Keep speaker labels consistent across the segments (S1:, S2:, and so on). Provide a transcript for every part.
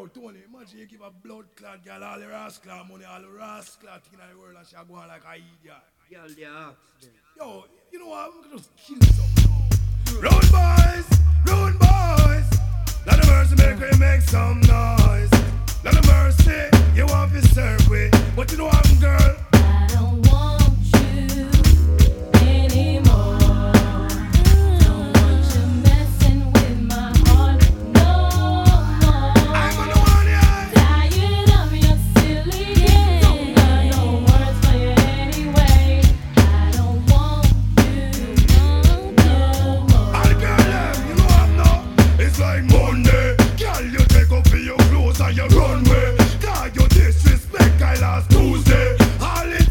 S1: Yo, Tony, imagine you give a blood clot girl all the rascal money, all the rascal in the world, and she go on like a idiot.
S2: Girl, they.
S1: Yo, you know what? I'm gonna just kill some now. Road boys, road boys. Let the mercy make make some noise. Let the mercy, you want to serve with. But you know what, girl? Monday. Girl, you take off your clothes and you run away. Cause you disrespect I last Tuesday. All it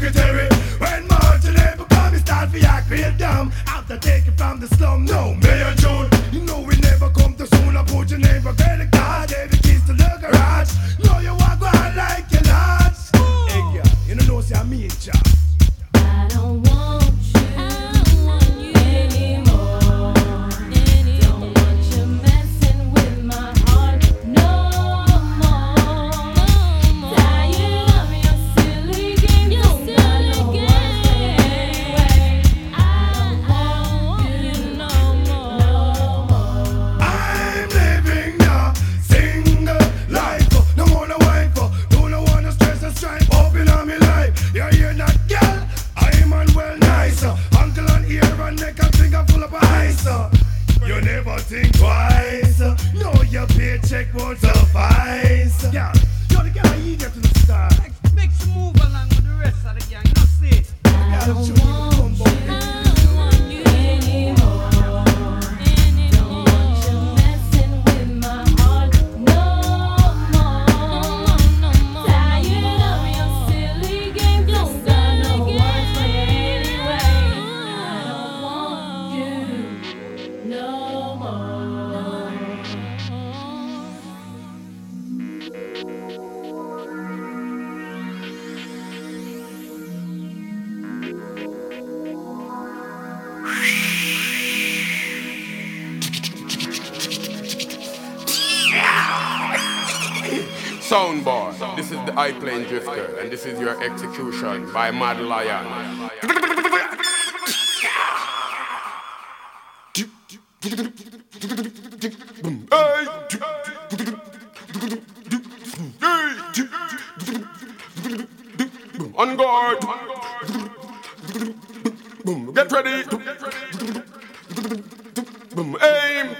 S1: secretary. When March and April come, you start for your great dumb. After taking from the slum, no, May or June. You know we never come too soon. I put your name for credit card, you keys to the garage. Know you walk around like you're not. Hey, girl, you don't know, say I mean, cha. Think twice. No, your paycheck won't suffice. Yeah,
S3: Soundbar, this is the I Plane Drifter, and this is your execution by Mad Lion. On guard. Get ready. Aim.